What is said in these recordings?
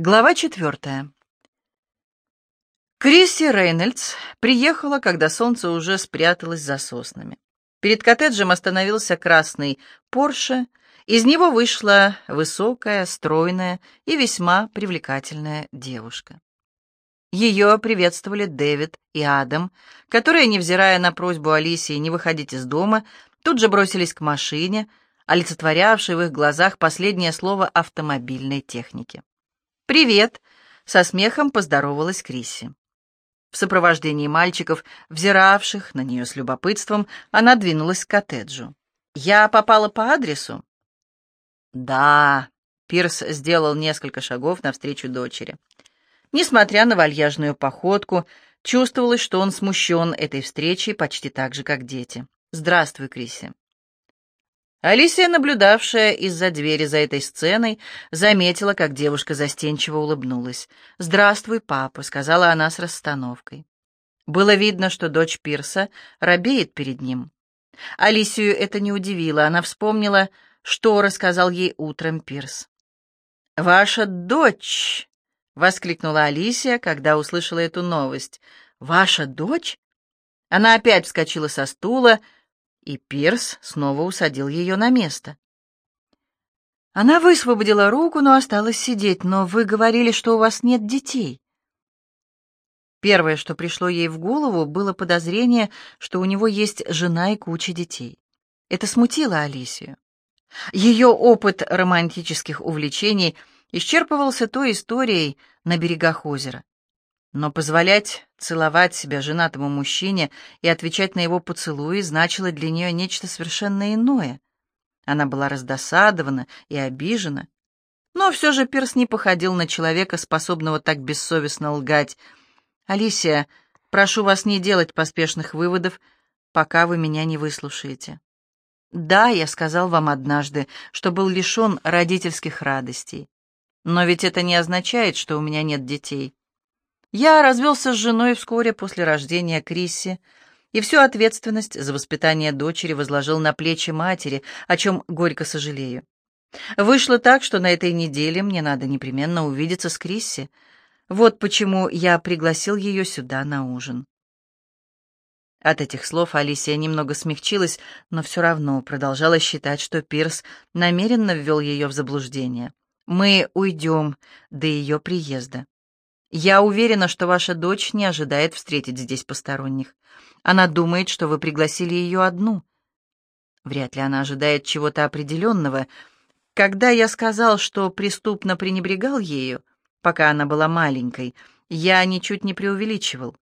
Глава четвертая. Крисси Рейнольдс приехала, когда солнце уже спряталось за соснами. Перед коттеджем остановился красный Порше. Из него вышла высокая, стройная и весьма привлекательная девушка. Ее приветствовали Дэвид и Адам, которые, невзирая на просьбу Алисии не выходить из дома, тут же бросились к машине, олицетворявшей в их глазах последнее слово автомобильной техники. «Привет!» — со смехом поздоровалась Крисси. В сопровождении мальчиков, взиравших на нее с любопытством, она двинулась к коттеджу. «Я попала по адресу?» «Да», — Пирс сделал несколько шагов навстречу дочери. Несмотря на вальяжную походку, чувствовалось, что он смущен этой встречей почти так же, как дети. «Здравствуй, Крисси». Алисия, наблюдавшая из-за двери за этой сценой, заметила, как девушка застенчиво улыбнулась. «Здравствуй, папа», — сказала она с расстановкой. Было видно, что дочь Пирса робеет перед ним. Алисию это не удивило, она вспомнила, что рассказал ей утром Пирс. «Ваша дочь!» — воскликнула Алисия, когда услышала эту новость. «Ваша дочь?» Она опять вскочила со стула, — и Пирс снова усадил ее на место. Она высвободила руку, но осталась сидеть. «Но вы говорили, что у вас нет детей». Первое, что пришло ей в голову, было подозрение, что у него есть жена и куча детей. Это смутило Алисию. Ее опыт романтических увлечений исчерпывался той историей на берегах озера. Но позволять целовать себя женатому мужчине и отвечать на его поцелуи значило для нее нечто совершенно иное. Она была раздосадована и обижена. Но все же Перс не походил на человека, способного так бессовестно лгать. «Алисия, прошу вас не делать поспешных выводов, пока вы меня не выслушаете». «Да, я сказал вам однажды, что был лишен родительских радостей. Но ведь это не означает, что у меня нет детей. Я развелся с женой вскоре после рождения Крисси, и всю ответственность за воспитание дочери возложил на плечи матери, о чем горько сожалею. Вышло так, что на этой неделе мне надо непременно увидеться с Крисси. Вот почему я пригласил ее сюда на ужин. От этих слов Алисия немного смягчилась, но все равно продолжала считать, что Пирс намеренно ввел ее в заблуждение. Мы уйдем до ее приезда. Я уверена, что ваша дочь не ожидает встретить здесь посторонних. Она думает, что вы пригласили ее одну. Вряд ли она ожидает чего-то определенного. Когда я сказал, что преступно пренебрегал ею, пока она была маленькой, я ничуть не преувеличивал.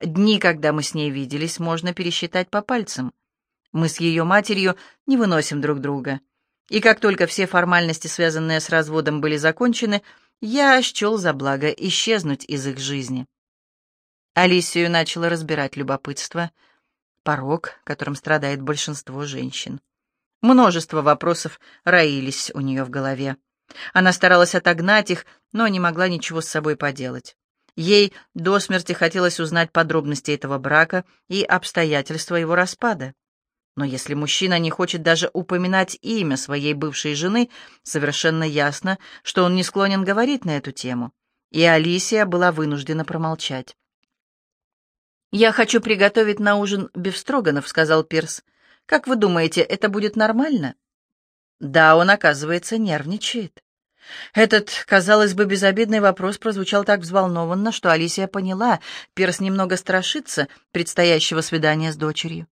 Дни, когда мы с ней виделись, можно пересчитать по пальцам. Мы с ее матерью не выносим друг друга. И как только все формальности, связанные с разводом, были закончены, я счел за благо исчезнуть из их жизни. Алисию начало разбирать любопытство, порог, которым страдает большинство женщин. Множество вопросов роились у нее в голове. Она старалась отогнать их, но не могла ничего с собой поделать. Ей до смерти хотелось узнать подробности этого брака и обстоятельства его распада. Но если мужчина не хочет даже упоминать имя своей бывшей жены, совершенно ясно, что он не склонен говорить на эту тему. И Алисия была вынуждена промолчать. «Я хочу приготовить на ужин бифстроганов», — сказал Пирс. «Как вы думаете, это будет нормально?» Да, он, оказывается, нервничает. Этот, казалось бы, безобидный вопрос прозвучал так взволнованно, что Алисия поняла, Пирс немного страшится предстоящего свидания с дочерью.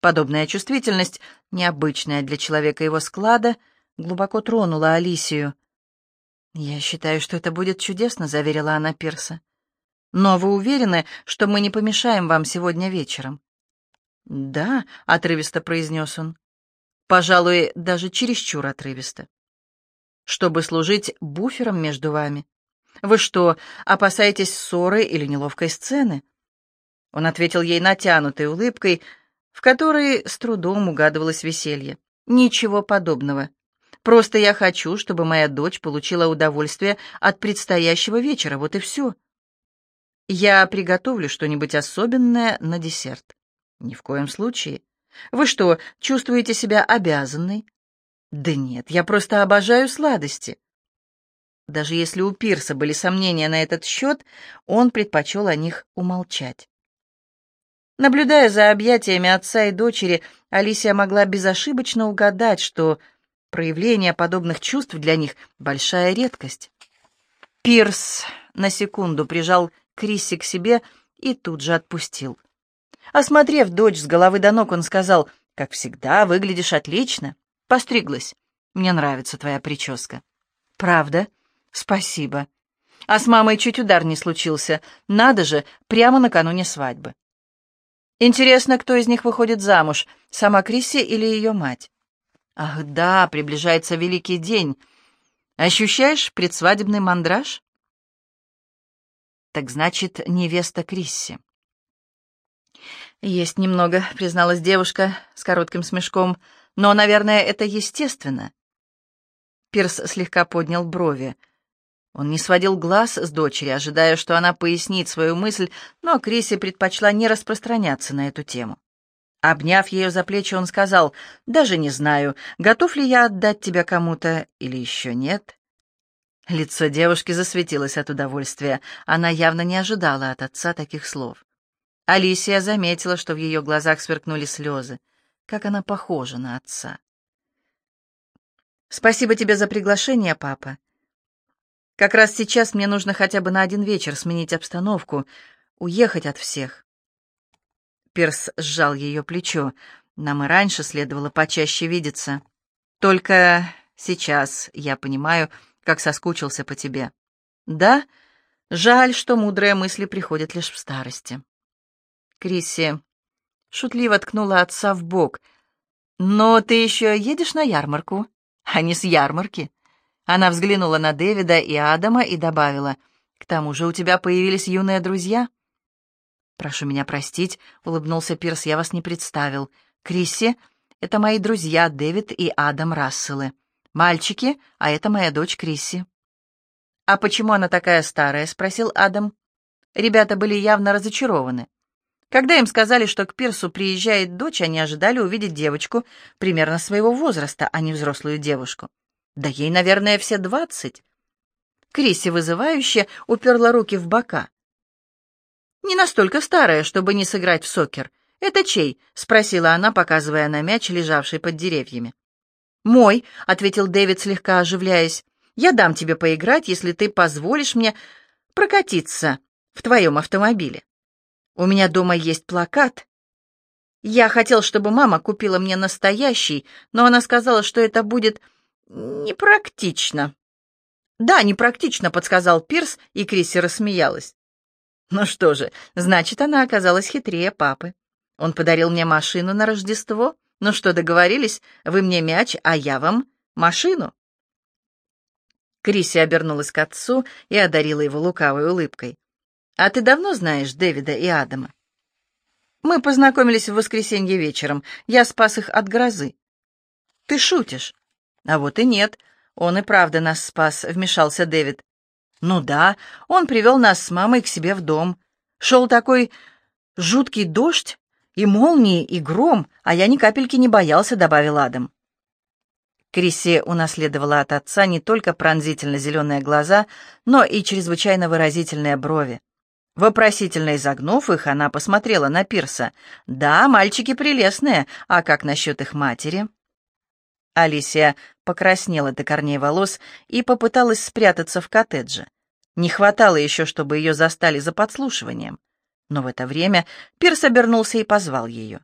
Подобная чувствительность, необычная для человека его склада, глубоко тронула Алисию. «Я считаю, что это будет чудесно», — заверила она Пирса. «Но вы уверены, что мы не помешаем вам сегодня вечером?» «Да», — отрывисто произнес он. «Пожалуй, даже чересчур отрывисто. Чтобы служить буфером между вами. Вы что, опасаетесь ссоры или неловкой сцены?» Он ответил ей натянутой улыбкой, — в которой с трудом угадывалось веселье. Ничего подобного. Просто я хочу, чтобы моя дочь получила удовольствие от предстоящего вечера, вот и все. Я приготовлю что-нибудь особенное на десерт. Ни в коем случае. Вы что, чувствуете себя обязанной? Да нет, я просто обожаю сладости. Даже если у Пирса были сомнения на этот счет, он предпочел о них умолчать. Наблюдая за объятиями отца и дочери, Алисия могла безошибочно угадать, что проявление подобных чувств для них — большая редкость. Пирс на секунду прижал Крисси к себе и тут же отпустил. Осмотрев дочь с головы до ног, он сказал, «Как всегда, выглядишь отлично. Постриглась. Мне нравится твоя прическа». «Правда? Спасибо. А с мамой чуть удар не случился. Надо же, прямо накануне свадьбы». Интересно, кто из них выходит замуж, сама Крисси или ее мать? Ах да, приближается великий день. Ощущаешь предсвадебный мандраж? Так значит, невеста Крисси. Есть немного, призналась девушка с коротким смешком, но, наверное, это естественно. Пирс слегка поднял брови. Он не сводил глаз с дочери, ожидая, что она пояснит свою мысль, но Криси предпочла не распространяться на эту тему. Обняв ее за плечи, он сказал, «Даже не знаю, готов ли я отдать тебя кому-то или еще нет». Лицо девушки засветилось от удовольствия. Она явно не ожидала от отца таких слов. Алисия заметила, что в ее глазах сверкнули слезы. Как она похожа на отца. «Спасибо тебе за приглашение, папа. Как раз сейчас мне нужно хотя бы на один вечер сменить обстановку, уехать от всех. Перс сжал ее плечо. Нам и раньше следовало почаще видеться. Только сейчас я понимаю, как соскучился по тебе. Да, жаль, что мудрые мысли приходят лишь в старости. Крисси шутливо ткнула отца в бок. «Но ты еще едешь на ярмарку, а не с ярмарки?» Она взглянула на Дэвида и Адама и добавила, «К тому же у тебя появились юные друзья». «Прошу меня простить», — улыбнулся Пирс, — «я вас не представил. Крисси — это мои друзья Дэвид и Адам Расселы. Мальчики, а это моя дочь Крисси». «А почему она такая старая?» — спросил Адам. Ребята были явно разочарованы. Когда им сказали, что к Пирсу приезжает дочь, они ожидали увидеть девочку примерно своего возраста, а не взрослую девушку. Да ей, наверное, все двадцать. Крисси вызывающе уперла руки в бока. «Не настолько старая, чтобы не сыграть в сокер. Это чей?» — спросила она, показывая на мяч, лежавший под деревьями. «Мой», — ответил Дэвид, слегка оживляясь. «Я дам тебе поиграть, если ты позволишь мне прокатиться в твоем автомобиле. У меня дома есть плакат. Я хотел, чтобы мама купила мне настоящий, но она сказала, что это будет «Непрактично». «Да, непрактично», — подсказал Пирс, и Крисси рассмеялась. «Ну что же, значит, она оказалась хитрее папы. Он подарил мне машину на Рождество. Ну что, договорились? Вы мне мяч, а я вам машину». Крисси обернулась к отцу и одарила его лукавой улыбкой. «А ты давно знаешь Дэвида и Адама?» «Мы познакомились в воскресенье вечером. Я спас их от грозы». «Ты шутишь?» А вот и нет. Он и правда нас спас, вмешался Дэвид. Ну да, он привел нас с мамой к себе в дом. Шел такой жуткий дождь, и молнии, и гром, а я ни капельки не боялся, добавил Адам. Крисси унаследовала от отца не только пронзительно зеленые глаза, но и чрезвычайно выразительные брови. Вопросительно изогнув их, она посмотрела на Пирса. «Да, мальчики прелестные, а как насчет их матери?» Алисия покраснела до корней волос и попыталась спрятаться в коттедже. Не хватало еще, чтобы ее застали за подслушиванием. Но в это время Пирс обернулся и позвал ее.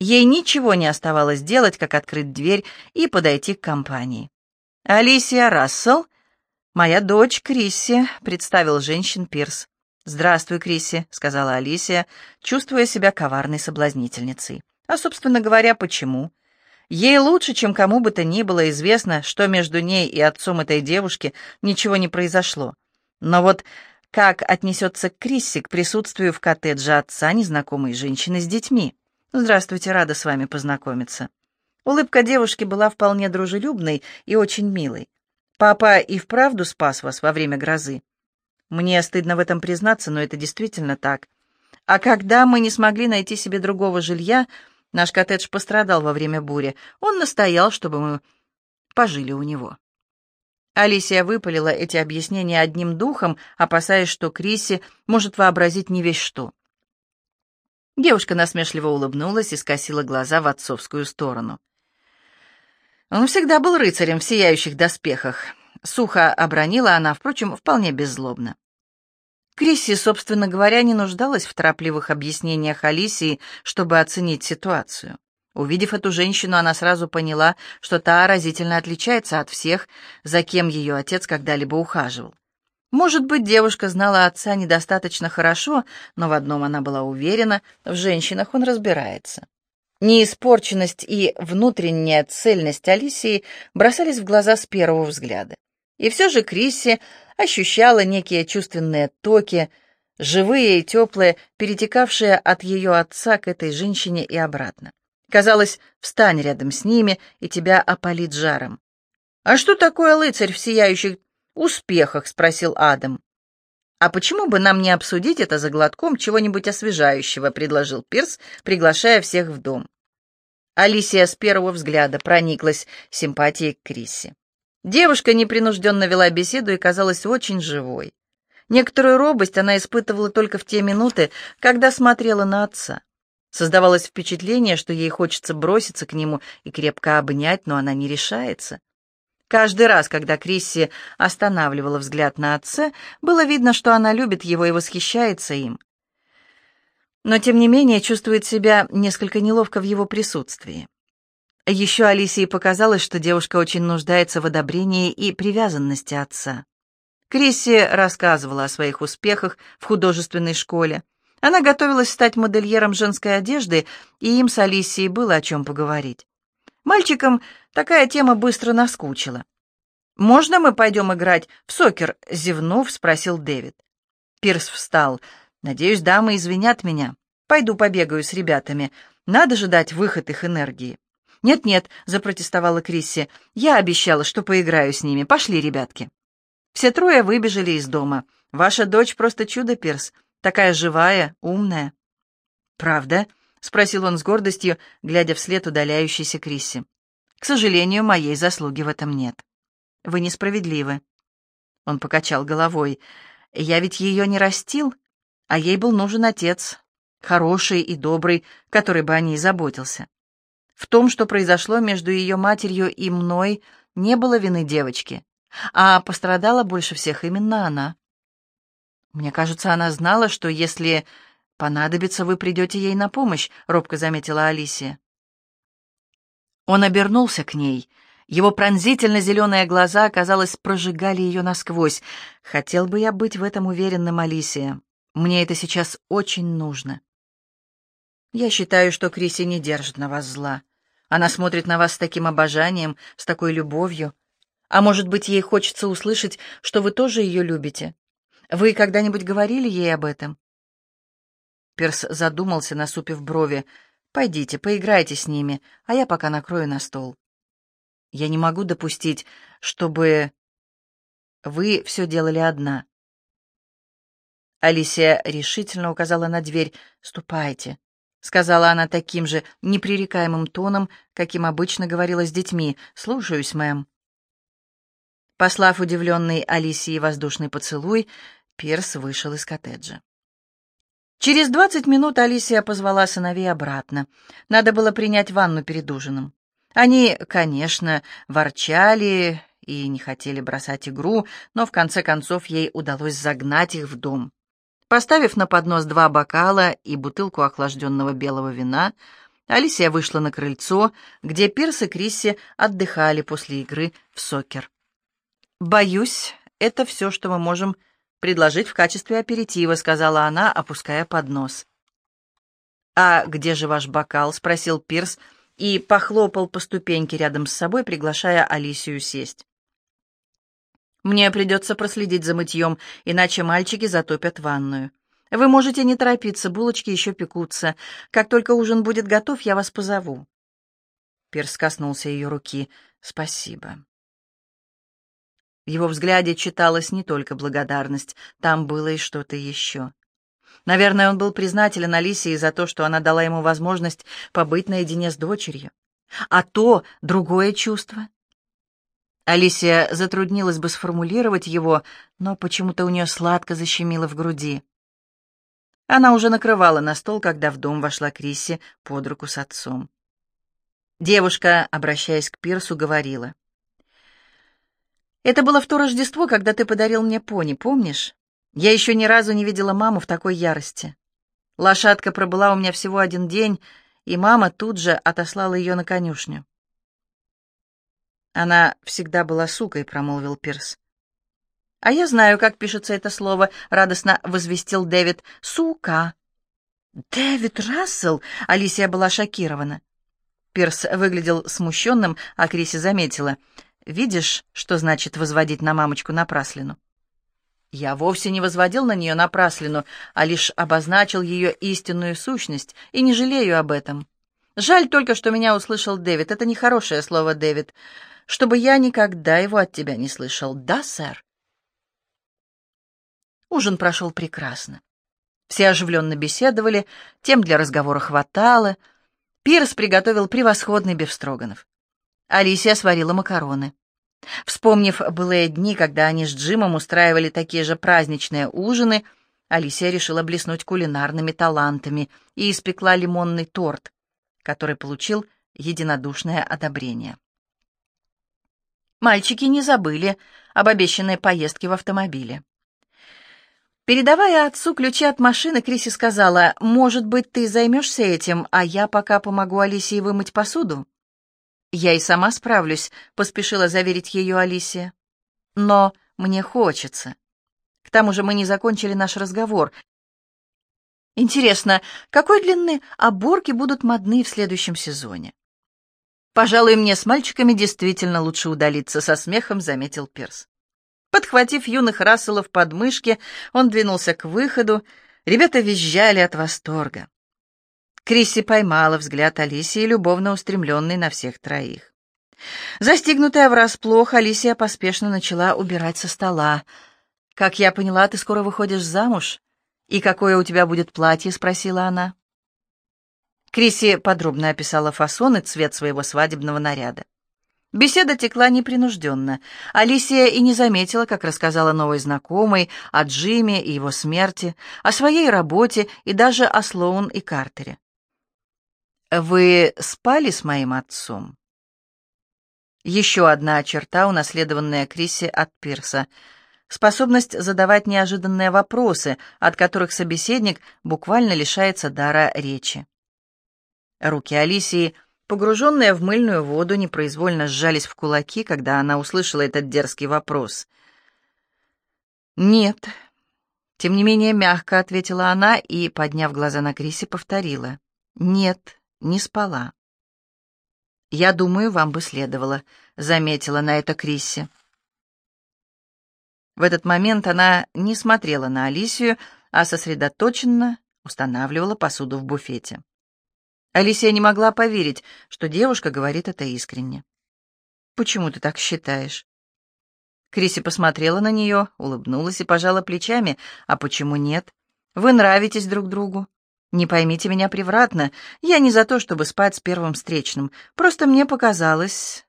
Ей ничего не оставалось делать, как открыть дверь и подойти к компании. «Алисия Рассел, моя дочь Крисси», — представил женщин Пирс. «Здравствуй, Крисси», — сказала Алисия, чувствуя себя коварной соблазнительницей. «А, собственно говоря, почему?» Ей лучше, чем кому бы то ни было известно, что между ней и отцом этой девушки ничего не произошло. Но вот как отнесется Крисси к присутствию в коттедже отца незнакомой женщины с детьми? «Здравствуйте, рада с вами познакомиться». Улыбка девушки была вполне дружелюбной и очень милой. «Папа и вправду спас вас во время грозы?» «Мне стыдно в этом признаться, но это действительно так. А когда мы не смогли найти себе другого жилья, Наш коттедж пострадал во время бури. Он настоял, чтобы мы пожили у него. Алисия выпалила эти объяснения одним духом, опасаясь, что Криси может вообразить не весь что. Девушка насмешливо улыбнулась и скосила глаза в отцовскую сторону. Он всегда был рыцарем в сияющих доспехах. Сухо обронила она, впрочем, вполне беззлобно. Крисси, собственно говоря, не нуждалась в торопливых объяснениях Алисии, чтобы оценить ситуацию. Увидев эту женщину, она сразу поняла, что та разительно отличается от всех, за кем ее отец когда-либо ухаживал. Может быть, девушка знала отца недостаточно хорошо, но в одном она была уверена, в женщинах он разбирается. Неиспорченность и внутренняя цельность Алисии бросались в глаза с первого взгляда. И все же Крисси ощущала некие чувственные токи, живые и теплые, перетекавшие от ее отца к этой женщине и обратно. Казалось, встань рядом с ними, и тебя опалит жаром. «А что такое лыцарь в сияющих успехах?» — спросил Адам. «А почему бы нам не обсудить это за глотком чего-нибудь освежающего?» — предложил Пирс, приглашая всех в дом. Алисия с первого взгляда прониклась симпатией к Крисси. Девушка непринужденно вела беседу и казалась очень живой. Некоторую робость она испытывала только в те минуты, когда смотрела на отца. Создавалось впечатление, что ей хочется броситься к нему и крепко обнять, но она не решается. Каждый раз, когда Крисси останавливала взгляд на отца, было видно, что она любит его и восхищается им. Но, тем не менее, чувствует себя несколько неловко в его присутствии. Еще Алисии показалось, что девушка очень нуждается в одобрении и привязанности отца. Крисси рассказывала о своих успехах в художественной школе, она готовилась стать модельером женской одежды, и им с Алисией было о чем поговорить. Мальчикам такая тема быстро наскучила. «Можно мы пойдем играть в сокер?» — зевнув, спросил Дэвид. Пирс встал. «Надеюсь, дамы извинят меня. Пойду побегаю с ребятами. Надо же дать выход их энергии». «Нет-нет», — запротестовала Крисси, — «я обещала, что поиграю с ними. Пошли, ребятки». Все трое выбежали из дома. «Ваша дочь просто чудо, Пирс. Такая живая, умная». «Правда?» — спросил он с гордостью, глядя вслед удаляющейся Крисси. «К сожалению, моей заслуги в этом нет. Вы несправедливы». Он покачал головой. «Я ведь ее не растил, а ей был нужен отец, хороший и добрый, который бы о ней заботился. В том, что произошло между ее матерью и мной, не было вины девочки, а пострадала больше всех именно она. «Мне кажется, она знала, что если понадобится, вы придете ей на помощь», — робко заметила Алисия. Он обернулся к ней. Его пронзительно-зеленые глаза, казалось, прожигали ее насквозь. «Хотел бы я быть в этом уверенным, Алисия. Мне это сейчас очень нужно». «Я считаю, что Криси не держит на вас зла. Она смотрит на вас с таким обожанием, с такой любовью. А может быть, ей хочется услышать, что вы тоже ее любите. Вы когда-нибудь говорили ей об этом?» Перс задумался, насупив брови. «Пойдите, поиграйте с ними, а я пока накрою на стол. Я не могу допустить, чтобы вы все делали одна». Алисия решительно указала на дверь. «Ступайте», — сказала она таким же непререкаемым тоном, каким обычно говорила с детьми. «Слушаюсь, мэм». Послав удивленной Алисии воздушный поцелуй, Пирс вышел из коттеджа. Через двадцать минут Алисия позвала сыновей обратно. Надо было принять ванну перед ужином. Они, конечно, ворчали и не хотели бросать игру, но в конце концов ей удалось загнать их в дом. Поставив на поднос два бокала и бутылку охлажденного белого вина, Алисия вышла на крыльцо, где Пирс и Крисси отдыхали после игры в сокер. «Боюсь, это все, что мы можем предложить в качестве аперитива», — сказала она, опуская поднос. «А где же ваш бокал?» — спросил Пирс и похлопал по ступеньке рядом с собой, приглашая Алисию сесть. «Мне придется проследить за мытьем, иначе мальчики затопят ванную. Вы можете не торопиться, булочки еще пекутся. Как только ужин будет готов, я вас позову». Пирс коснулся ее руки. «Спасибо». В его взгляде читалась не только благодарность, там было и что-то еще. Наверное, он был признателен Алисии за то, что она дала ему возможность побыть наедине с дочерью. А то другое чувство. Алисия затруднилась бы сформулировать его, но почему-то у нее сладко защемило в груди. Она уже накрывала на стол, когда в дом вошла Крисси под руку с отцом. Девушка, обращаясь к Пирсу, говорила. «Это было в то Рождество, когда ты подарил мне пони, помнишь? Я еще ни разу не видела маму в такой ярости. Лошадка пробыла у меня всего один день, и мама тут же отослала ее на конюшню. «Она всегда была сукой», — промолвил Пирс. «А я знаю, как пишется это слово», — радостно возвестил Дэвид. «Сука». «Дэвид Рассел?» — Алисия была шокирована. Пирс выглядел смущенным, а Криси заметила. «Видишь, что значит возводить на мамочку напраслину?» Я вовсе не возводил на нее напраслину, а лишь обозначил ее истинную сущность, и не жалею об этом. Жаль только, что меня услышал Дэвид. Это нехорошее слово, Дэвид чтобы я никогда его от тебя не слышал. Да, сэр?» Ужин прошел прекрасно. Все оживленно беседовали, тем для разговора хватало. Пирс приготовил превосходный бефстроганов. Алисия сварила макароны. Вспомнив былые дни, когда они с Джимом устраивали такие же праздничные ужины, Алисия решила блеснуть кулинарными талантами и испекла лимонный торт, который получил единодушное одобрение. Мальчики не забыли об обещанной поездке в автомобиле. Передавая отцу ключи от машины, Криси сказала, «Может быть, ты займешься этим, а я пока помогу Алисии вымыть посуду?» «Я и сама справлюсь», — поспешила заверить ее Алисия. «Но мне хочется. К тому же мы не закончили наш разговор. Интересно, какой длины оборки будут модны в следующем сезоне?» «Пожалуй, мне с мальчиками действительно лучше удалиться», — со смехом заметил Перс. Подхватив юных Расселов под мышки, он двинулся к выходу. Ребята визжали от восторга. Крисси поймала взгляд Алисии, любовно устремленный на всех троих. Застигнутая врасплох, Алисия поспешно начала убирать со стола. «Как я поняла, ты скоро выходишь замуж? И какое у тебя будет платье?» — спросила она. Криси подробно описала фасон и цвет своего свадебного наряда. Беседа текла непринужденно. Алисия и не заметила, как рассказала новой знакомой о Джиме и его смерти, о своей работе и даже о Слоун и Картере. «Вы спали с моим отцом?» Еще одна черта, унаследованная Криси от Пирса — способность задавать неожиданные вопросы, от которых собеседник буквально лишается дара речи. Руки Алисии, погруженные в мыльную воду, непроизвольно сжались в кулаки, когда она услышала этот дерзкий вопрос. «Нет», — тем не менее мягко ответила она и, подняв глаза на Крисе, повторила. «Нет, не спала». «Я думаю, вам бы следовало», — заметила на это Крисси. В этот момент она не смотрела на Алисию, а сосредоточенно устанавливала посуду в буфете. Алисия не могла поверить, что девушка говорит это искренне. «Почему ты так считаешь?» Криси посмотрела на нее, улыбнулась и пожала плечами. «А почему нет? Вы нравитесь друг другу. Не поймите меня превратно. Я не за то, чтобы спать с первым встречным. Просто мне показалось...»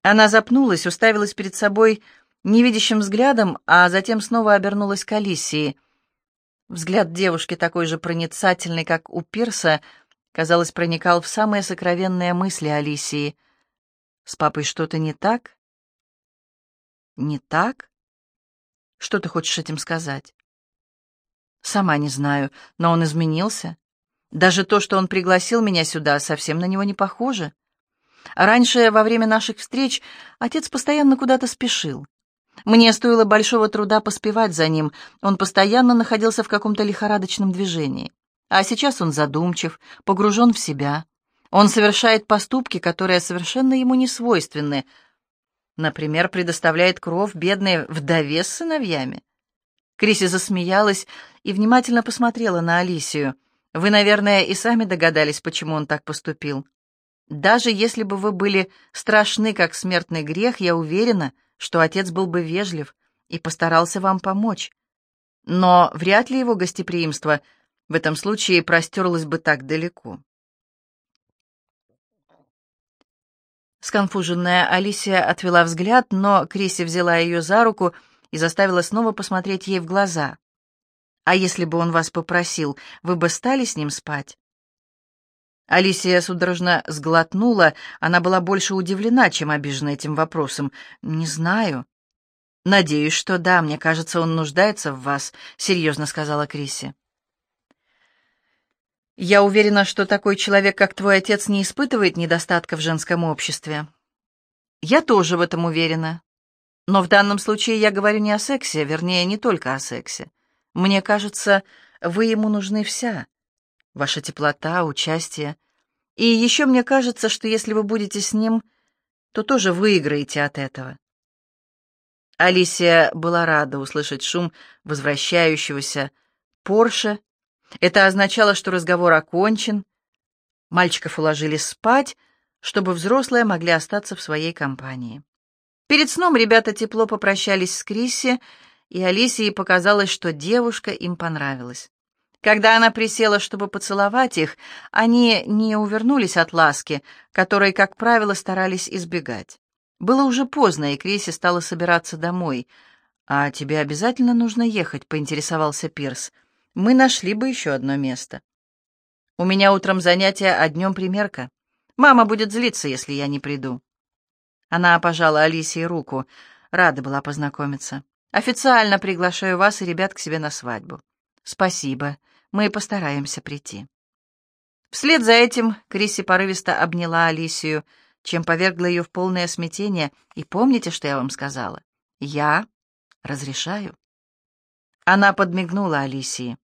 Она запнулась, уставилась перед собой невидящим взглядом, а затем снова обернулась к Алисии. Взгляд девушки такой же проницательный, как у Пирса — казалось, проникал в самые сокровенные мысли Алисии. «С папой что-то не так?» «Не так? Что ты хочешь этим сказать?» «Сама не знаю, но он изменился. Даже то, что он пригласил меня сюда, совсем на него не похоже. Раньше, во время наших встреч, отец постоянно куда-то спешил. Мне стоило большого труда поспевать за ним, он постоянно находился в каком-то лихорадочном движении. А сейчас он задумчив, погружен в себя. Он совершает поступки, которые совершенно ему не свойственны. Например, предоставляет кров бедной вдове с сыновьями. Криси засмеялась и внимательно посмотрела на Алисию. «Вы, наверное, и сами догадались, почему он так поступил. Даже если бы вы были страшны, как смертный грех, я уверена, что отец был бы вежлив и постарался вам помочь. Но вряд ли его гостеприимство — в этом случае простерлась бы так далеко. Сконфуженная Алисия отвела взгляд, но Криси взяла ее за руку и заставила снова посмотреть ей в глаза. «А если бы он вас попросил, вы бы стали с ним спать?» Алисия судорожно сглотнула, она была больше удивлена, чем обижена этим вопросом. «Не знаю». «Надеюсь, что да, мне кажется, он нуждается в вас», — серьезно сказала Криси. «Я уверена, что такой человек, как твой отец, не испытывает недостатка в женском обществе». «Я тоже в этом уверена. Но в данном случае я говорю не о сексе, вернее, не только о сексе. Мне кажется, вы ему нужны вся. Ваша теплота, участие. И еще мне кажется, что если вы будете с ним, то тоже выиграете от этого. Алисия была рада услышать шум возвращающегося Порше. Это означало, что разговор окончен. Мальчиков уложили спать, чтобы взрослые могли остаться в своей компании. Перед сном ребята тепло попрощались с Крисси, и Алисии показалось, что девушка им понравилась. Когда она присела, чтобы поцеловать их, они не увернулись от ласки, которой, как правило, старались избегать. Было уже поздно, и Криси стала собираться домой. «А тебе обязательно нужно ехать?» — поинтересовался Пирс. «Мы нашли бы еще одно место». «У меня утром занятие, а днем примерка. Мама будет злиться, если я не приду». Она пожала Алисии руку. Рада была познакомиться. Официально приглашаю вас и ребят к себе на свадьбу. Спасибо. Мы постараемся прийти. Вслед за этим Криси порывисто обняла Алисию, чем повергла ее в полное смятение. И помните, что я вам сказала? Я разрешаю. Она подмигнула Алисии.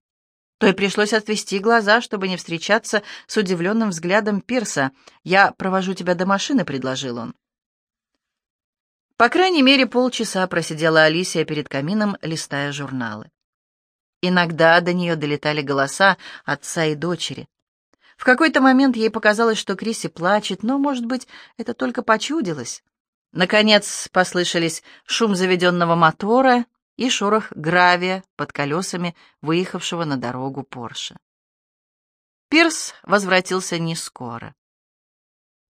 Той пришлось отвести глаза, чтобы не встречаться с удивленным взглядом Пирса. «Я провожу тебя до машины», — предложил он. По крайней мере, полчаса просидела Алисия перед камином, листая журналы. Иногда до нее долетали голоса отца и дочери. В какой-то момент ей показалось, что Криси плачет, но, может быть, это только почудилось. Наконец послышались шум заведенного мотора и шорох гравия под колесами выехавшего на дорогу Порше. Пирс возвратился не скоро.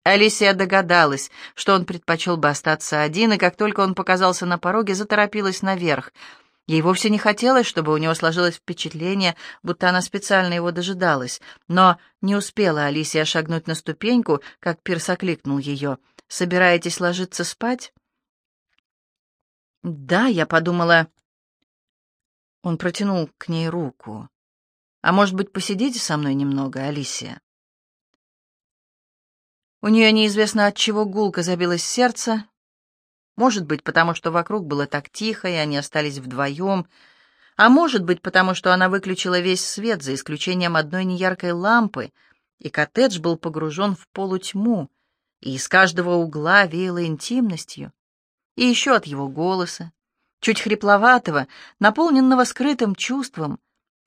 Алисия догадалась, что он предпочел бы остаться один, и как только он показался на пороге, заторопилась наверх. Ей вовсе не хотелось, чтобы у него сложилось впечатление, будто она специально его дожидалась. Но не успела Алисия шагнуть на ступеньку, как Пирс окликнул ее. «Собираетесь ложиться спать?» «Да, я подумала...» Он протянул к ней руку. «А может быть, посидите со мной немного, Алисия?» У нее неизвестно от чего гулко забилось сердце. Может быть, потому что вокруг было так тихо, и они остались вдвоем. А может быть, потому что она выключила весь свет, за исключением одной неяркой лампы, и коттедж был погружен в полутьму, и из каждого угла веяло интимностью. И еще от его голоса, чуть хрипловатого, наполненного скрытым чувством,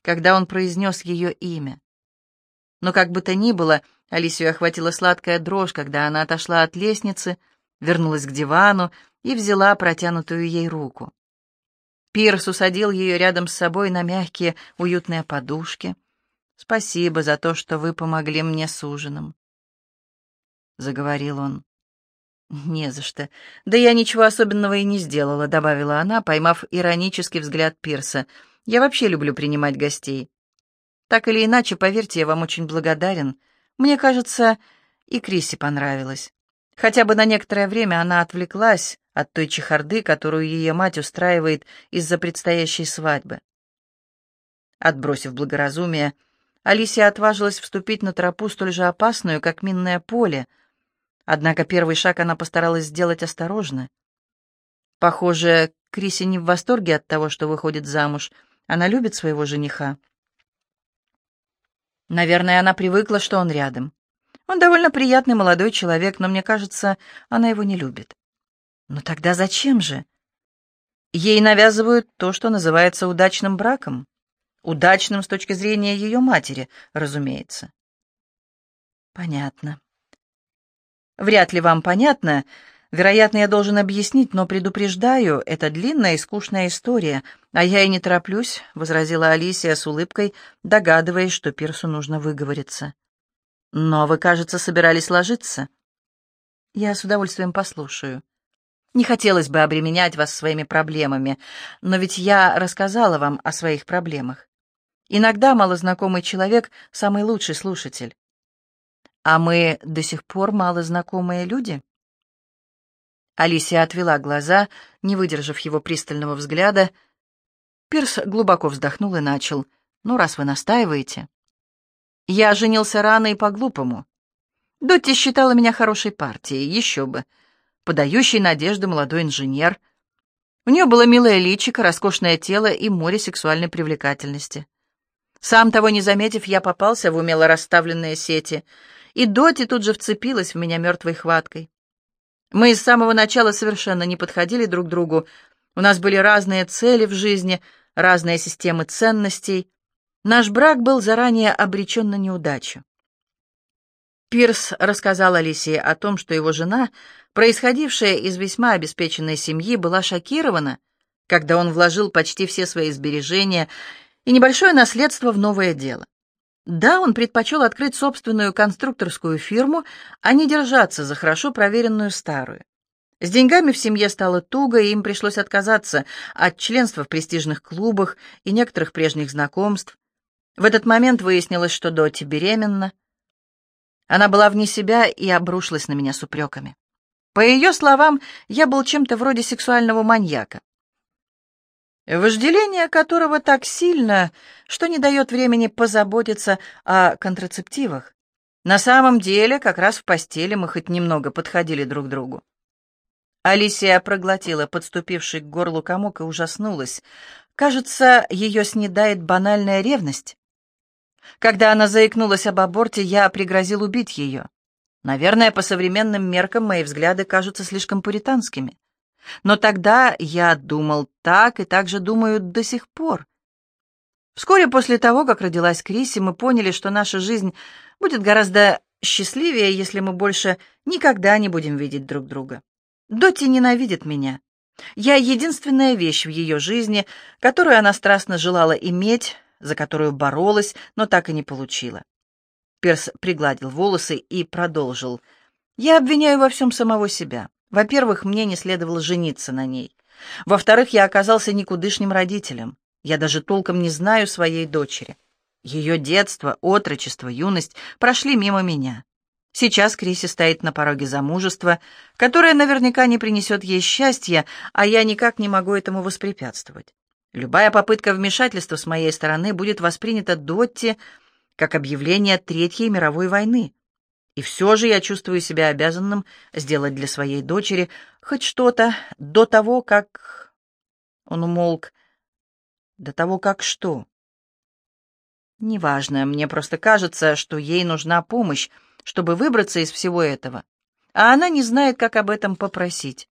когда он произнес ее имя. Но как бы то ни было, Алисию охватила сладкая дрожь, когда она отошла от лестницы, вернулась к дивану и взяла протянутую ей руку. Пирс усадил ее рядом с собой на мягкие, уютные подушки. «Спасибо за то, что вы помогли мне с ужином», — заговорил он. «Не за что. Да я ничего особенного и не сделала», — добавила она, поймав иронический взгляд Пирса. «Я вообще люблю принимать гостей. Так или иначе, поверьте, я вам очень благодарен. Мне кажется, и Крисе понравилось. Хотя бы на некоторое время она отвлеклась от той чехарды, которую ее мать устраивает из-за предстоящей свадьбы. Отбросив благоразумие, Алисия отважилась вступить на тропу столь же опасную, как минное поле. Однако первый шаг она постаралась сделать осторожно. Похоже, Криси не в восторге от того, что выходит замуж. Она любит своего жениха. Наверное, она привыкла, что он рядом. Он довольно приятный молодой человек, но мне кажется, она его не любит. Но тогда зачем же? Ей навязывают то, что называется удачным браком. Удачным с точки зрения ее матери, разумеется. Понятно. Вряд ли вам понятно, Вероятно, я должен объяснить, но предупреждаю, это длинная и скучная история, а я и не тороплюсь», — возразила Алисия с улыбкой, догадываясь, что Пирсу нужно выговориться. «Но вы, кажется, собирались ложиться». Я с удовольствием послушаю. Не хотелось бы обременять вас своими проблемами, но ведь я рассказала вам о своих проблемах. Иногда малознакомый человек — самый лучший слушатель. А мы до сих пор малознакомые люди? Алисия отвела глаза, не выдержав его пристального взгляда. Пирс глубоко вздохнул и начал. «Ну, раз вы настаиваете...» «Я женился рано и по-глупому. Дотти считала меня хорошей партией, еще бы. Подающий надежды молодой инженер. У нее было милое личико, роскошное тело и море сексуальной привлекательности. Сам того не заметив, я попался в умело расставленные сети, и Доти тут же вцепилась в меня мертвой хваткой. Мы с самого начала совершенно не подходили друг другу, у нас были разные цели в жизни, разные системы ценностей. Наш брак был заранее обречен на неудачу. Пирс рассказал Алисе о том, что его жена, происходившая из весьма обеспеченной семьи, была шокирована, когда он вложил почти все свои сбережения и небольшое наследство в новое дело. Да, он предпочел открыть собственную конструкторскую фирму, а не держаться за хорошо проверенную старую. С деньгами в семье стало туго, и им пришлось отказаться от членства в престижных клубах и некоторых прежних знакомств. В этот момент выяснилось, что Доти беременна, она была вне себя и обрушилась на меня с упреками. По ее словам, я был чем-то вроде сексуального маньяка. Вожделение которого так сильно, что не дает времени позаботиться о контрацептивах. На самом деле, как раз в постели мы хоть немного подходили друг к другу. Алисия проглотила подступивший к горлу комок и ужаснулась. Кажется, ее снедает банальная ревность. Когда она заикнулась об аборте, я пригрозил убить ее. Наверное, по современным меркам мои взгляды кажутся слишком пуританскими. Но тогда я думал так и так же думаю до сих пор. Вскоре после того, как родилась Криси, мы поняли, что наша жизнь будет гораздо счастливее, если мы больше никогда не будем видеть друг друга. Доти ненавидит меня. Я единственная вещь в ее жизни, которую она страстно желала иметь, за которую боролась, но так и не получила. Перс пригладил волосы и продолжил. «Я обвиняю во всем самого себя. Во-первых, мне не следовало жениться на ней. Во-вторых, я оказался никудышним родителем. Я даже толком не знаю своей дочери. Ее детство, отрочество, юность прошли мимо меня. Сейчас Криси стоит на пороге замужества, которое наверняка не принесет ей счастья, а я никак не могу этому воспрепятствовать. Любая попытка вмешательства с моей стороны будет воспринята Дотти как объявление Третьей мировой войны. И все же я чувствую себя обязанным сделать для своей дочери хоть что-то до того, как... Он умолк. До того, как что? Неважно, мне просто кажется, что ей нужна помощь, чтобы выбраться из всего этого. А она не знает, как об этом попросить.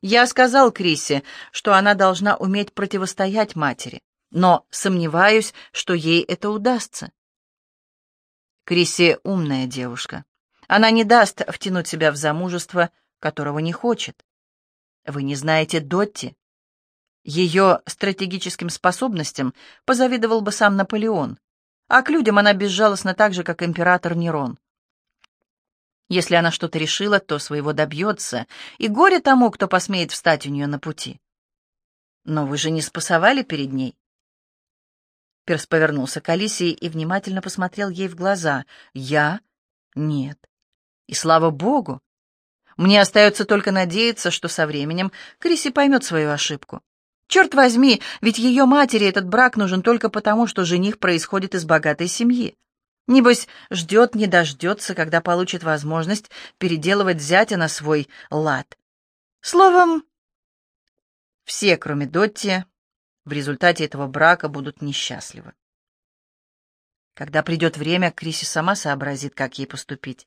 Я сказал Крисе, что она должна уметь противостоять матери, но сомневаюсь, что ей это удастся. Криси умная девушка. Она не даст втянуть себя в замужество, которого не хочет. Вы не знаете Дотти? Ее стратегическим способностям позавидовал бы сам Наполеон, а к людям она безжалостна так же, как император Нерон. Если она что-то решила, то своего добьется, и горе тому, кто посмеет встать у нее на пути. Но вы же не спасовали перед ней. Перс повернулся к Алисии и внимательно посмотрел ей в глаза. «Я? Нет. И слава богу! Мне остается только надеяться, что со временем Криси поймет свою ошибку. Черт возьми, ведь ее матери этот брак нужен только потому, что жених происходит из богатой семьи. Небось, ждет, не дождется, когда получит возможность переделывать зятя на свой лад. Словом, все, кроме Дотти, в результате этого брака будут несчастливы. Когда придет время, Криси сама сообразит, как ей поступить.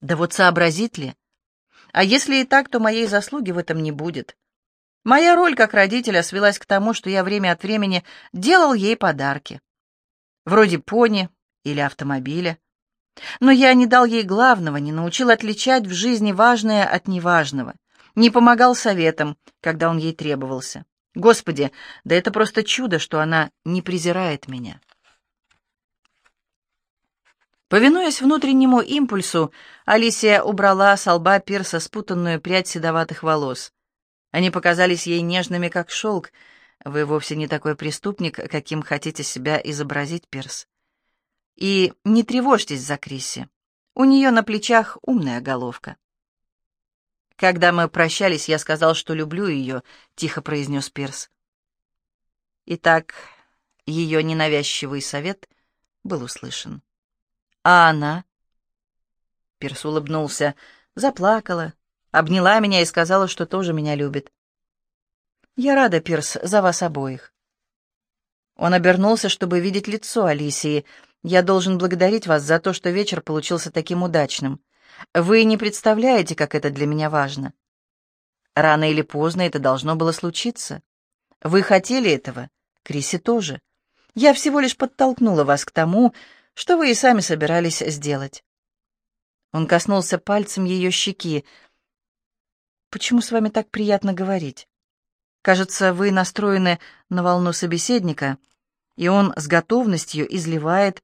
Да вот сообразит ли? А если и так, то моей заслуги в этом не будет. Моя роль как родителя свелась к тому, что я время от времени делал ей подарки. Вроде пони, или автомобиля. Но я не дал ей главного, не научил отличать в жизни важное от неважного, не помогал советам, когда он ей требовался. Господи, да это просто чудо, что она не презирает меня. Повинуясь внутреннему импульсу, Алисия убрала с лба Пирса спутанную прядь седоватых волос. Они показались ей нежными, как шелк. Вы вовсе не такой преступник, каким хотите себя изобразить, Пирс. И не тревожьтесь за Криси. У нее на плечах умная головка. «Когда мы прощались, я сказал, что люблю ее», — тихо произнес Пирс. Итак, ее ненавязчивый совет был услышан. А она? Пирс улыбнулся, заплакала, обняла меня и сказала, что тоже меня любит. «Я рада, Пирс, за вас обоих». Он обернулся, чтобы видеть лицо Алисии. «Я должен благодарить вас за то, что вечер получился таким удачным. Вы не представляете, как это для меня важно. Рано или поздно это должно было случиться. Вы хотели этого, Криси тоже. Я всего лишь подтолкнула вас к тому, что вы и сами собирались сделать. Он коснулся пальцем ее щеки. «Почему с вами так приятно говорить? Кажется, вы настроены на волну собеседника, и он с готовностью изливает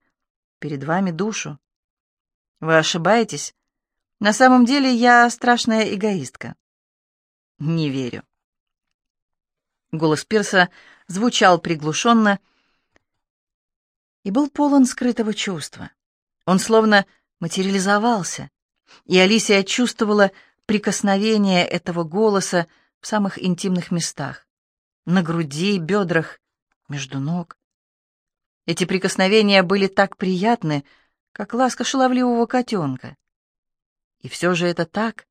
перед вами душу. Вы ошибаетесь. На самом деле я страшная эгоистка». «Не верю». Голос Пирса звучал приглушенно, — и был полон скрытого чувства. Он словно материализовался, и Алисия чувствовала прикосновение этого голоса в самых интимных местах, на груди, бедрах, между ног. Эти прикосновения были так приятны, как ласка шаловливого котенка. И все же это так.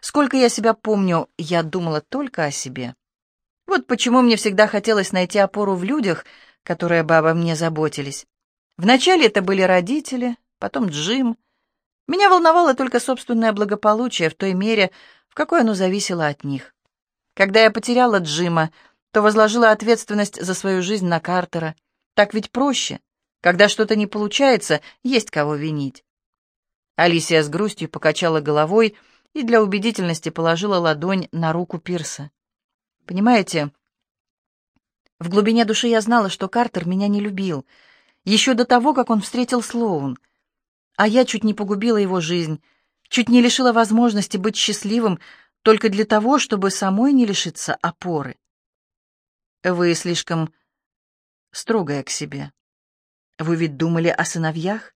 Сколько я себя помню, я думала только о себе. Вот почему мне всегда хотелось найти опору в людях — которые бы обо мне заботились. Вначале это были родители, потом Джим. Меня волновало только собственное благополучие в той мере, в какой оно зависело от них. Когда я потеряла Джима, то возложила ответственность за свою жизнь на Картера. Так ведь проще. Когда что-то не получается, есть кого винить. Алисия с грустью покачала головой и для убедительности положила ладонь на руку Пирса. «Понимаете, в глубине души я знала, что Картер меня не любил, еще до того, как он встретил Слоун. А я чуть не погубила его жизнь, чуть не лишила возможности быть счастливым только для того, чтобы самой не лишиться опоры. Вы слишком строгая к себе. Вы ведь думали о сыновьях?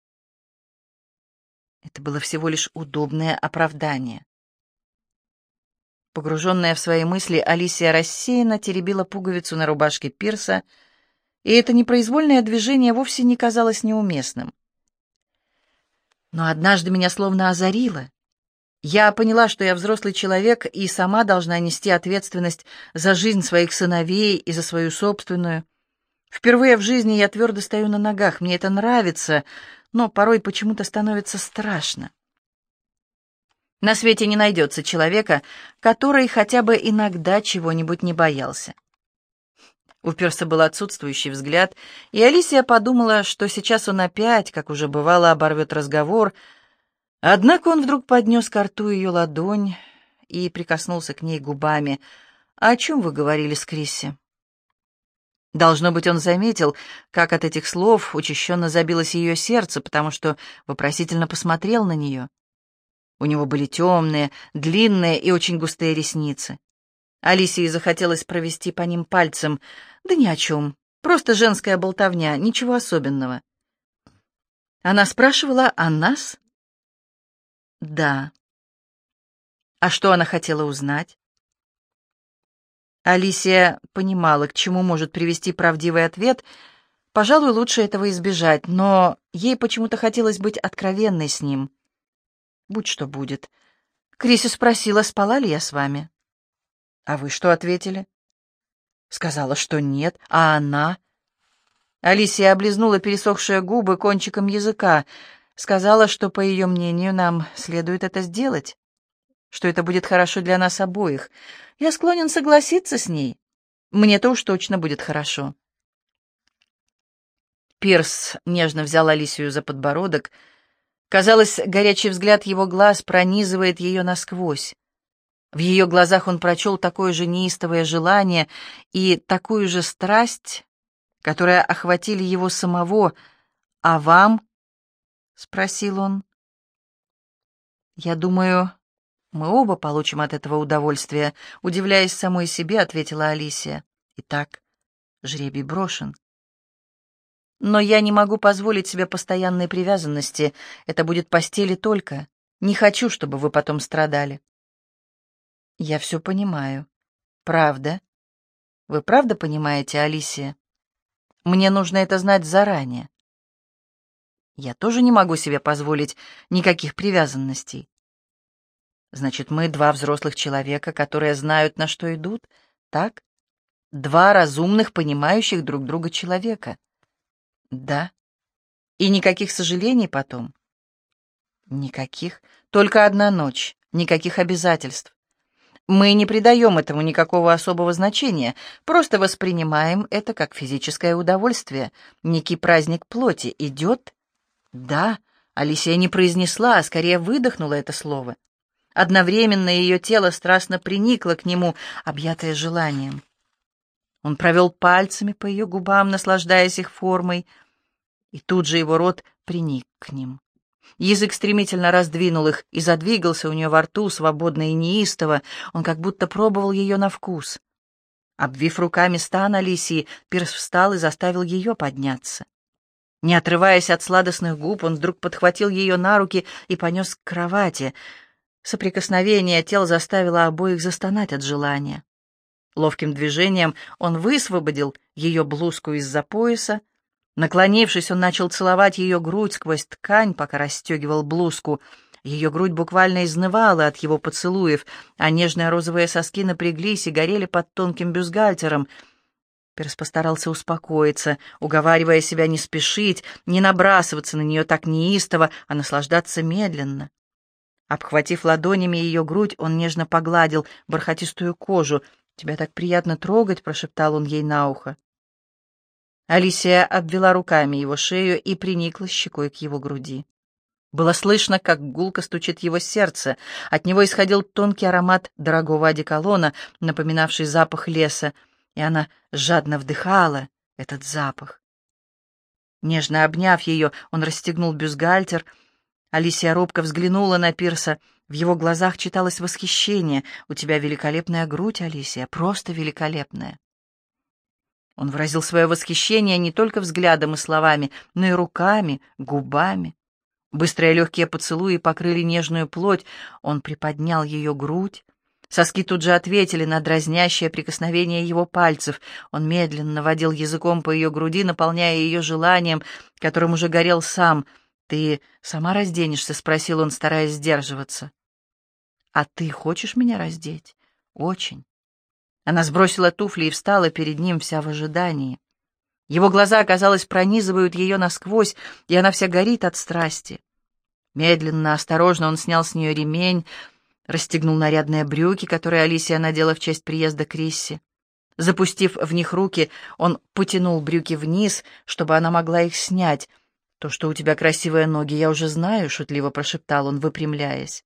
Это было всего лишь удобное оправдание. Погруженная в свои мысли, Алисия рассеянно теребила пуговицу на рубашке Пирса, и это непроизвольное движение вовсе не казалось неуместным. Но однажды меня словно озарило. Я поняла, что я взрослый человек и сама должна нести ответственность за жизнь своих сыновей и за свою собственную. Впервые в жизни я твердо стою на ногах, мне это нравится, но порой почему-то становится страшно. На свете не найдется человека, который хотя бы иногда чего-нибудь не боялся. У Перса был отсутствующий взгляд, и Алисия подумала, что сейчас он опять, как уже бывало, оборвет разговор. Однако он вдруг поднес к рту ее ладонь и прикоснулся к ней губами. «А «О чем вы говорили с Крисси?» Должно быть, он заметил, как от этих слов учащенно забилось ее сердце, потому что вопросительно посмотрел на нее. У него были темные, длинные и очень густые ресницы. Алисии захотелось провести по ним пальцем. Да ни о чем. Просто женская болтовня, ничего особенного. Она спрашивала о нас? Да. А что она хотела узнать? Алисия понимала, к чему может привести правдивый ответ. Пожалуй, лучше этого избежать, но ей почему-то хотелось быть откровенной с ним. Будь что будет. Криси спросила, спала ли я с вами. А вы что ответили? Сказала, что нет. А она? Алисия облизнула пересохшие губы кончиком языка. Сказала, что, по ее мнению, нам следует это сделать. Что это будет хорошо для нас обоих. Я склонен согласиться с ней. Мне-то уж точно будет хорошо. Пирс нежно взял Алисию за подбородок, — Казалось, горячий взгляд его глаз пронизывает ее насквозь. В ее глазах он прочел такое же неистовое желание и такую же страсть, которая охватили его самого, а вам — спросил он. «Я думаю, мы оба получим от этого удовольствие», — удивляясь самой себе, ответила Алисия. «Итак, жребий брошен». «Но я не могу позволить себе постоянной привязанности. Это будет постели только. Не хочу, чтобы вы потом страдали». «Я все понимаю. Правда?» «Вы правда понимаете, Алисия? Мне нужно это знать заранее». Я тоже не могу себе позволить никаких привязанностей. Значит, мы два взрослых человека, которые знают, на что идут, так? Два разумных, понимающих друг друга человека. Да. И никаких сожалений потом? Никаких. Только одна ночь. Никаких обязательств. Мы не придаем этому никакого особого значения, просто воспринимаем это как физическое удовольствие, некий праздник плоти. Идет «Да», Алисия не произнесла, а скорее выдохнула это слово. Одновременно ее тело страстно приникло к нему, объятое желанием. Он провел пальцами по ее губам, наслаждаясь их формой, и тут же его рот приник к ним. Язык стремительно раздвинул их и задвигался у нее во рту, свободно и неистово, он как будто пробовал ее на вкус. Обвив руками стан Алисии, Пирс встал и заставил ее подняться. Не отрываясь от сладостных губ, он вдруг подхватил ее на руки и понес к кровати. Соприкосновение тел заставило обоих застонать от желания. Ловким движением он высвободил ее блузку из-за пояса. Наклонившись, он начал целовать ее грудь сквозь ткань, пока расстегивал блузку. Ее грудь буквально изнывала от его поцелуев, а нежные розовые соски напряглись и горели под тонким бюстгальтером — Перс постарался успокоиться, уговаривая себя не спешить, не набрасываться на нее так неистово, а наслаждаться медленно. Обхватив ладонями ее грудь, он нежно погладил бархатистую кожу. «Тебя так приятно трогать», — прошептал он ей на ухо. Алисия обвела руками его шею и приникла щекой к его груди. Было слышно, как гулко стучит его сердце. От него исходил тонкий аромат дорогого одеколона, напоминавший запах леса, и она жадно вдыхала этот запах. Нежно обняв ее, он расстегнул бюстгальтер. Алисия робко взглянула на Пирса. В его глазах читалось восхищение. «У тебя великолепная грудь, Алисия, просто великолепная». Он выразил свое восхищение не только взглядом и словами, но и руками, губами. Быстрые легкие поцелуи покрыли нежную плоть. Он приподнял ее грудь, Соски тут же ответили на дразнящее прикосновение его пальцев. Он медленно водил языком по ее груди, наполняя ее желанием, которым уже горел сам. «Ты сама разденешься?» — спросил он, стараясь сдерживаться. «А ты хочешь меня раздеть?» «Очень». Она сбросила туфли и встала перед ним вся в ожидании. Его глаза, казалось, пронизывают ее насквозь, и она вся горит от страсти. Медленно, осторожно он снял с нее ремень, расстегнул нарядные брюки, которые Алисия надела в честь приезда Крисси. Запустив в них руки, он потянул брюки вниз, чтобы она могла их снять. «То, что у тебя красивые ноги, я уже знаю», — шутливо прошептал он, выпрямляясь.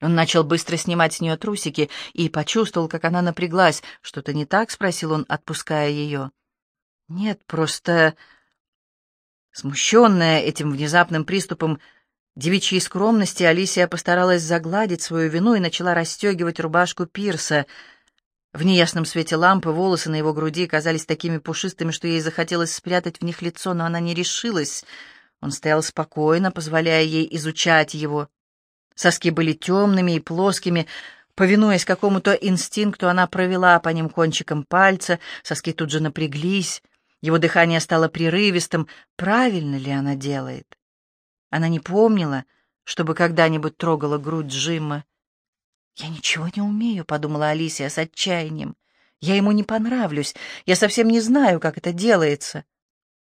Он начал быстро снимать с нее трусики и почувствовал, как она напряглась. «Что-то не так?» — спросил он, отпуская ее. «Нет, просто...» Смущенная этим внезапным приступом девичьей скромности Алисия постаралась загладить свою вину и начала расстегивать рубашку Пирса. В неясном свете лампы волосы на его груди казались такими пушистыми, что ей захотелось спрятать в них лицо, но она не решилась. Он стоял спокойно, позволяя ей изучать его. Соски были темными и плоскими, Повинуясь какому-то инстинкту, она провела по ним кончиком пальца, соски тут же напряглись, его дыхание стало прерывистым. Правильно ли она делает? Она не помнила, чтобы когда-нибудь трогала грудь Джима. «Я ничего не умею», — подумала Алисия с отчаянием. «Я ему не понравлюсь. Я совсем не знаю, как это делается».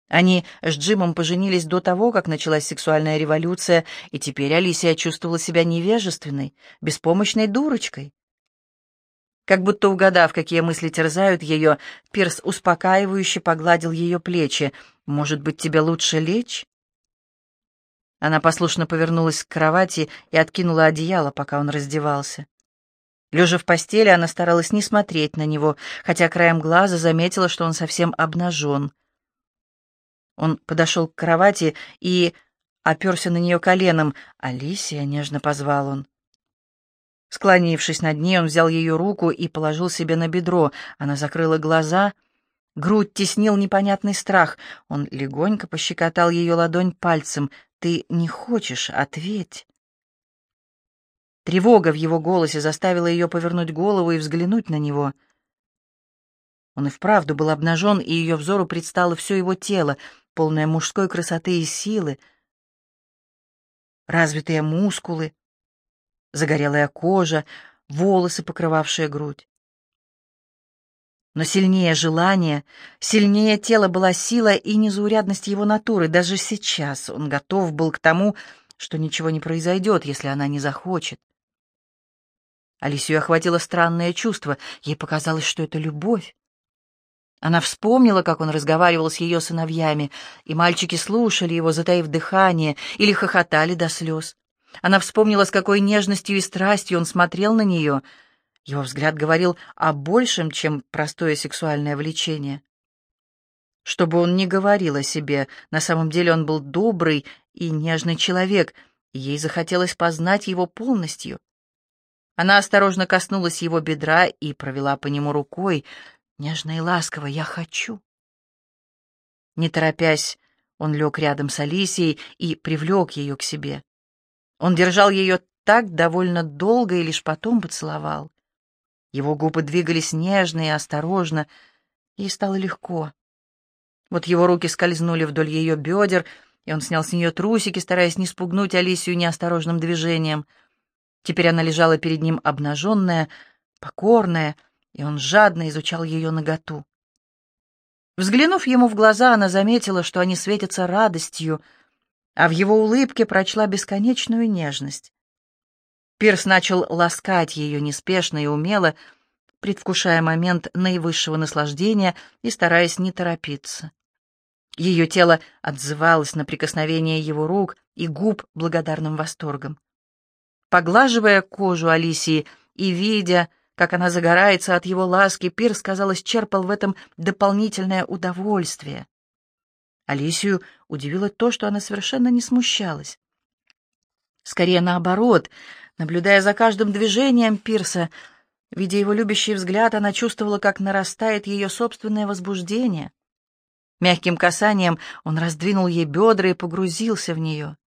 Они с Джимом поженились до того, как началась сексуальная революция, и теперь Алисия чувствовала себя невежественной, беспомощной дурочкой. Как будто угадав, какие мысли терзают ее, Пирс успокаивающе погладил ее плечи. «Может быть, тебе лучше лечь?» Она послушно повернулась к кровати и откинула одеяло, пока он раздевался. Лежа в постели, она старалась не смотреть на него, хотя краем глаза заметила, что он совсем обнажен. Он подошел к кровати и оперся на нее коленом. «Алисия», — нежно позвал он. Склонившись над ней, он взял ее руку и положил себе на бедро. Она закрыла глаза. Грудь теснил непонятный страх. Он легонько пощекотал ее ладонь пальцем. «Ты не хочешь? Ответь!» Тревога в его голосе заставила ее повернуть голову и взглянуть на него. Он и вправду был обнажен, и ее взору предстало все его тело, полное мужской красоты и силы, развитые мускулы, загорелая кожа, волосы, покрывавшие грудь. Но сильнее желание, сильнее тело была сила и незаурядность его натуры. Даже сейчас он готов был к тому, что ничего не произойдет, если она не захочет. Алисию охватило странное чувство. Ей показалось, что это любовь. Она вспомнила, как он разговаривал с ее сыновьями, и мальчики слушали его, затаив дыхание, или хохотали до слез. Она вспомнила, с какой нежностью и страстью он смотрел на нее. Его взгляд говорил о большем, чем простое сексуальное влечение. Что бы он ни говорил о себе, на самом деле он был добрый и нежный человек, и ей захотелось познать его полностью. Она осторожно коснулась его бедра и провела по нему рукой, нежно и ласково «Я хочу». Не торопясь, он лег рядом с Алисией и привлек ее к себе. Он держал ее так довольно долго и лишь потом поцеловал. Его губы двигались нежно и осторожно, ей стало легко. Вот его руки скользнули вдоль ее бедер, и он снял с нее трусики, стараясь не спугнуть Алисию неосторожным движением. Теперь она лежала перед ним обнаженная, покорная, и он жадно изучал ее наготу. Взглянув ему в глаза, она заметила, что они светятся радостью — а в его улыбке прочла бесконечную нежность. Пирс начал ласкать ее неспешно и умело, предвкушая момент наивысшего наслаждения и стараясь не торопиться. Ее тело отзывалось на прикосновение его рук и губ благодарным восторгом. Поглаживая кожу Алисии и видя, как она загорается от его ласки, Пирс, казалось, черпал в этом дополнительное удовольствие. Алисию удивило то, что она совершенно не смущалась. Скорее наоборот, наблюдая за каждым движением Пирса, видя его любящий взгляд, она чувствовала, как нарастает ее собственное возбуждение. Мягким касанием он раздвинул ей бедра и погрузился в нее.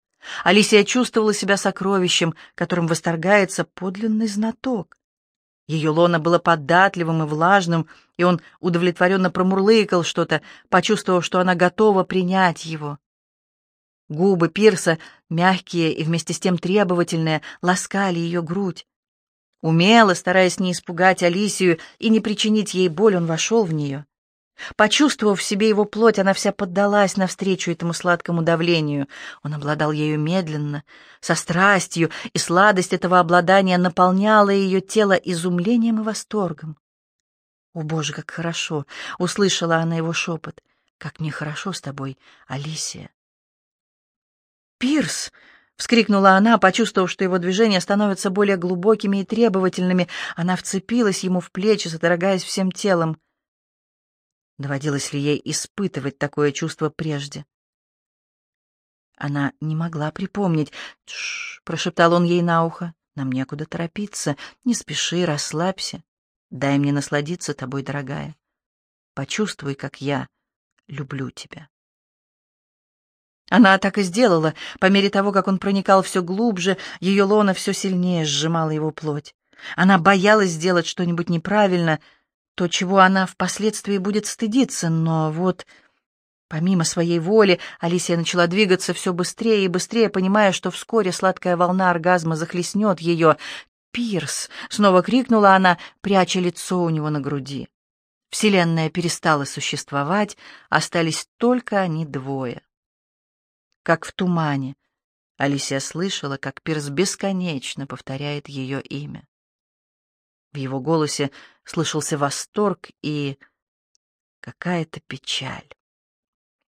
Алисия чувствовала себя сокровищем, которым восторгается подлинный знаток. Ее лоно было податливым и влажным, и он удовлетворенно промурлыкал что-то, почувствовав, что она готова принять его. Губы Пирса, мягкие и вместе с тем требовательные, ласкали ее грудь. Умело, стараясь не испугать Алисию и не причинить ей боль, он вошел в нее. Почувствовав в себе его плоть, она вся поддалась навстречу этому сладкому давлению. Он обладал ею медленно, со страстью, и сладость этого обладания наполняла ее тело изумлением и восторгом. «О, Боже, как хорошо!» — услышала она его шепот. «Как мне хорошо с тобой, Алисия!» «Пирс!» — вскрикнула она, почувствовав, что его движения становятся более глубокими и требовательными. Она вцепилась ему в плечи, содрогаясь всем телом. Доводилось ли ей испытывать такое чувство прежде? Она не могла припомнить. «Тш!» — прошептал он ей на ухо. «Нам некуда торопиться. Не спеши, расслабься. Дай мне насладиться тобой, дорогая. Почувствуй, как я люблю тебя». Она так и сделала. По мере того, как он проникал все глубже, ее лона все сильнее сжимала его плоть. Она боялась сделать что-нибудь неправильно — то, чего она впоследствии будет стыдиться, но вот... Помимо своей воли, Алисия начала двигаться все быстрее и быстрее, понимая, что вскоре сладкая волна оргазма захлестнет ее. «Пирс!» — снова крикнула она, пряча лицо у него на груди. Вселенная перестала существовать, остались только они двое. Как в тумане, Алисия слышала, как Пирс бесконечно повторяет ее имя. В его голосе слышался восторг и какая-то печаль.